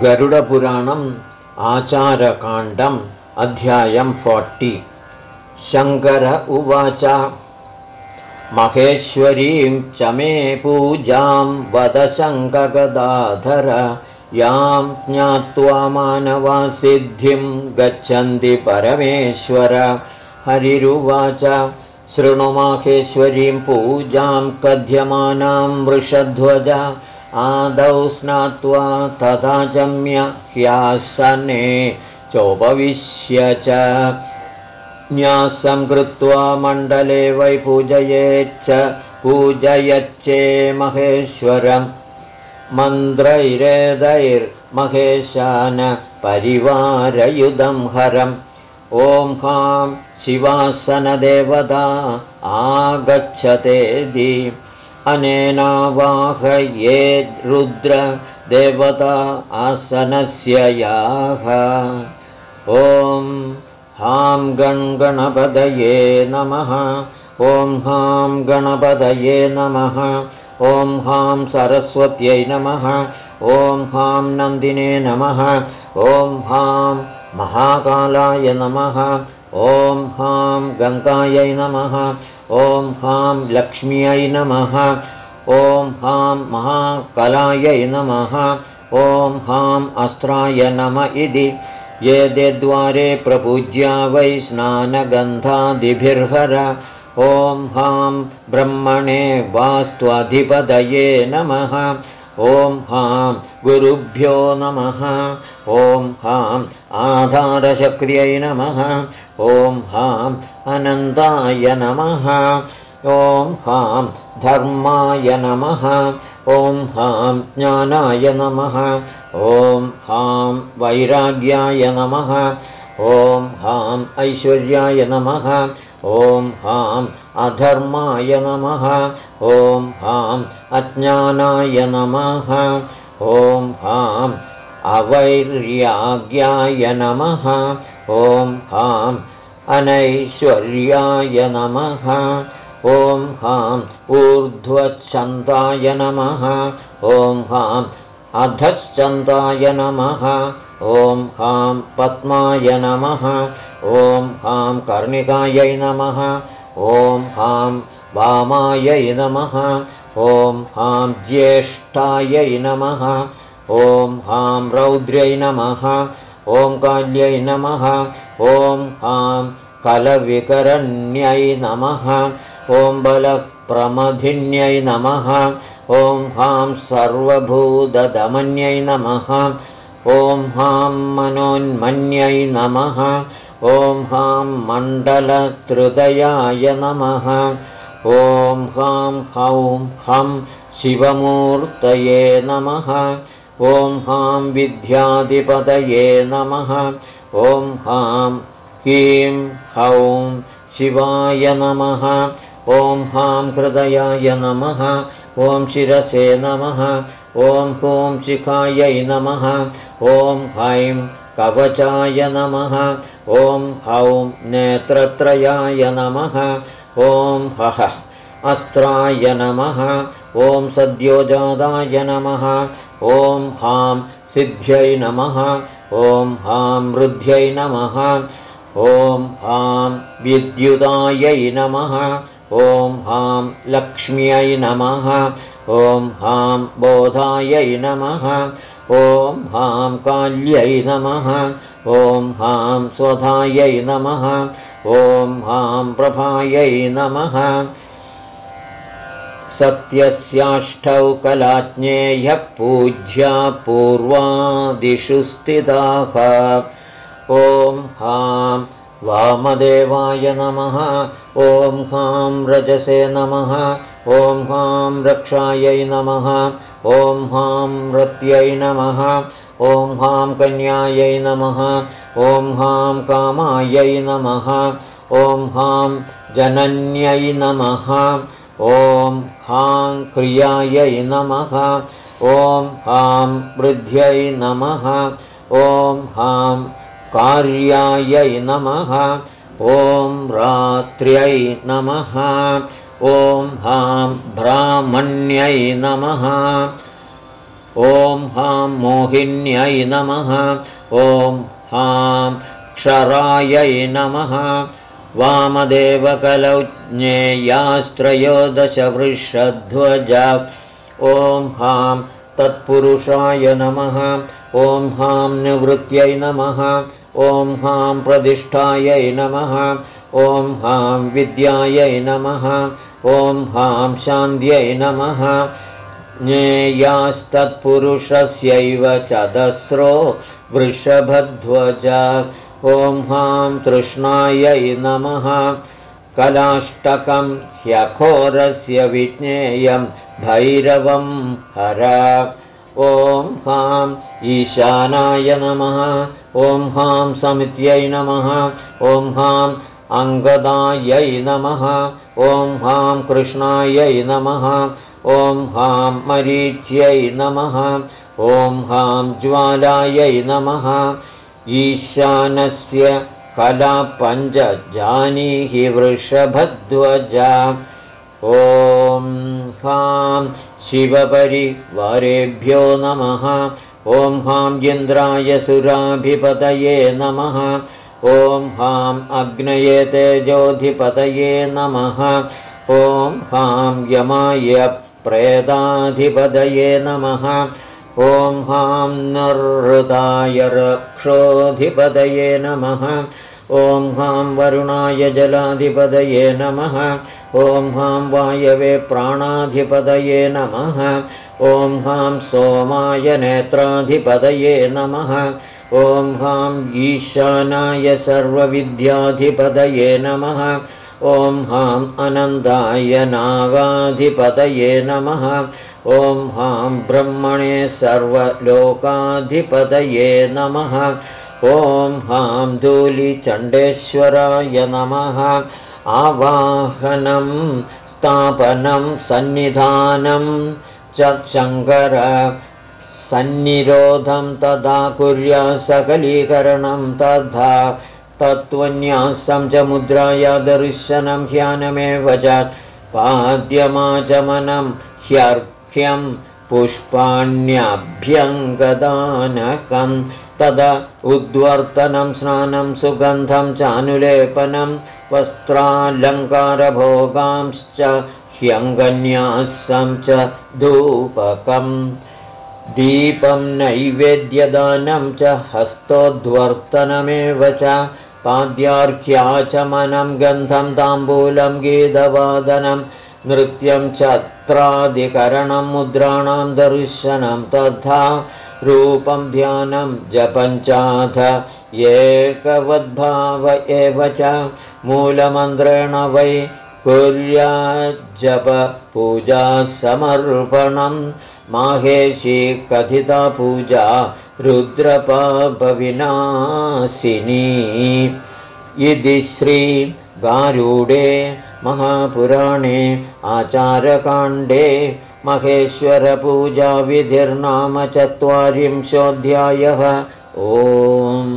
गरुडपुराणम् आचारकाण्डम् अध्यायम् फोर्टि। शङ्कर उवाच महेश्वरीं च मे पूजां वद शङ्कगदाधर यां ज्ञात्वा मानवासिद्धिं गच्छन्ति परमेश्वर। हरिरुवाच शृणु माहेश्वरीं पूजां कथ्यमानां वृषध्वज आदौ स्नात्वा तथा चम्य ह्यासने चोपविश्य च। न्यासं कृत्वा मण्डले वै पूजयेच्च पूजयच्चे महेश्वरम् मन्त्रैरेदैर्महेशान परिवारयुधं हरम्। ॐ हां शिवासनदेवता आगच्छतेदि अनेनावाहये याः। ॐ हां गणगणपदये नमः। ॐ हां गणपदये नमः। ॐ हां सरस्वत्यै नमः। ॐ हां नन्दिने नमः। ॐ हां महाकालाय नमः। ॐ हां गङ्गायै नमः ॐ हां लक्ष्म्यै नमः ॐ हां महाकलायै नमः ॐ हां अस्त्राय नम इति। ये द्वारे प्रपूज्या वै स्नानगन्धादिभिर्हर ॐ हां ब्रह्मणे वास्त्वधिपदये नमः ॐ हां गुरुभ्यो नमः ॐ हां आधारचक्र्यै नमः ॐ हां अनन्ताय नमः। ॐ हां धर्माय नमः। ॐ हां ज्ञानाय नमः। ॐ हां वैराग्याय नमः। ॐ हां ऐश्वर्याय नमः। ॐ हां अधर्माय नमः। ॐ हां अज्ञानाय नमः। ॐ हां अवैर्याज्ञाय नमः। ॐ हां अनैश्वर्याय नमः। ॐ हां ऊर्ध्वच्छन्दाय नमः। ॐ हां अधश्चन्दाय नमः। ॐ हां पद्माय नमः। ॐ हां कर्णिकायै नमः। ॐ हां वामायै नमः। ॐ हां ज्येष्ठायै नमः। ॐ हां रौद्र्यै नमः। ॐ काल्यै नमः ॐ हां कलविकरण्यै नमः। ॐ बलप्रमधिन्यै नमः। ॐ हां सर्वभूतदमन्यै नमः। ॐ हां मनोन्मन्यै नमः। ॐ हां मण्डलहृदयाय नमः। ॐ हां हौं हं शिवमूर्तये नमः। ॐ हां विद्याधिपतये नमः ॐ हां हीं हौं शिवाय नमः। ॐ हां हृदयाय नमः। ॐ शिरसे नमः। ॐ हूं शिखायै नमः। ॐ कवचाय नमः। ॐ हौं नेत्रत्रयाय नमः। ॐ हः अस्त्राय नमः। ॐ सद्योजादाय नमः। ॐ हां सिद्ध्यै नमः ॐ हां वृद्ध्यै नमः। ॐ हां विद्युदायै नमः। ॐ हां लक्ष्म्यै नमः। ॐ हां बोधायै नमः। ॐ हां काल्यै नमः। ॐ हां स्वधायै नमः। ॐ हां प्रभायै नमः सत्यस्याष्टौ कलाज्ञेयः पूज्या पूर्वादिषु स्थिताः। ॐ हां वामदेवाय नमः। ॐ हां रजसे नमः। ॐ हां रक्षायै नमः। ॐ हां रत्यै नमः। ॐ हां कन्यायै नमः। ॐ हां कामायै नमः। ॐ हां जनन्यै नमः ॐ हां क्रियायै नमः। ॐ हां वृद्ध्यै नमः। ॐ हां कार्यायै नमः। ॐ रात्र्यै नमः। ॐ हां ब्राह्मण्यै नमः। ॐ हां मोहिन्यै नमः। ॐ हां क्षरायै नमः वामदेवकलौ ज्ञेयास्त्रयोदशवृषध्वज ॐ हां तत्पुरुषाय नमः। ॐ हां निवृत्यै नमः। ॐ हां प्रतिष्ठायै नमः। ॐ हां विद्यायै नमः। ॐ हां शान्त्यै नमः। ज्ञेयास्तत्पुरुषस्यैव चदस्रो वृषभध्वज ॐ हां तृष्णायै नमः। कलाष्टकं ह्यघोरस्य विज्ञेयं भैरवं हर। ॐ हां ईशानाय नमः। ॐ हां समित्यै नमः। ॐ हां अङ्गदायै नमः। ॐ हां कृष्णायै नमः। ॐ हां मरीच्यै नमः। ॐ हां ज्वालायै नमः ईशानस्य कला पञ्चजानीहि वृषभध्वज। ॐ हां शिवपरिवारेभ्यो नमः। ॐ हां इन्द्राय सुराभिपतये नमः। ॐ हां अग्नये तेजोधिपतये नमः। ॐ हां यमाय प्रेदाधिपतये नमः ॐ हां नृताय रक्षोऽधिपदये नमः। ॐ हां वरुणाय जलाधिपदये नमः। ॐ हां वायवे प्राणाधिपदये नमः। ॐ हां सोमाय नेत्राधिपदये नमः। ॐ हां ईशानाय सर्वविद्याधिपदये नमः। ॐ हां अनन्दाय नागाधिपदये नमः ॐ हां ब्रह्मणे सर्वलोकाधिपतये नमः। ॐ हां धूलिचण्डेश्वराय नमः। आवाहनं स्थापनं सन्निधानं च शङ्कर सन्निरोधं तदा कुर्या सकलीकरणं तथा तत्त्वन्यासं च मुद्राया दर्शनं ह्यानमेव च। पाद्यमाचमनं ह्यर् पुष्पाण्यभ्यङ्गदानकं तद उद्वर्तनं स्नानं सुगन्धं चानुलेपनं वस्त्रालङ्कारभोगांश्च ह्यङ्गन्यासं च धूपकम् दीपं नैवेद्यदानं च हस्तोद्वर्तनमेव च पाद्यार्घ्याचमनं गन्धं ताम्बूलं गीतवादनं नृत्यं छत्रादिकरणं मुद्राणां दर्शनं तथा रूपं ध्यानं जपञ्चाथ एकवद्भाव एव च मूलमन्त्रेण वै कुर्याज्जपपूजा समर्पणं। माहेशी कथिता पूजा रुद्रपापविनाशिनी। इति श्रीगारूडे महापुराणे आचारकाण्डे महेश्वरपूजाविधिर्नाम चत्वारिंशोऽध्यायः ओम्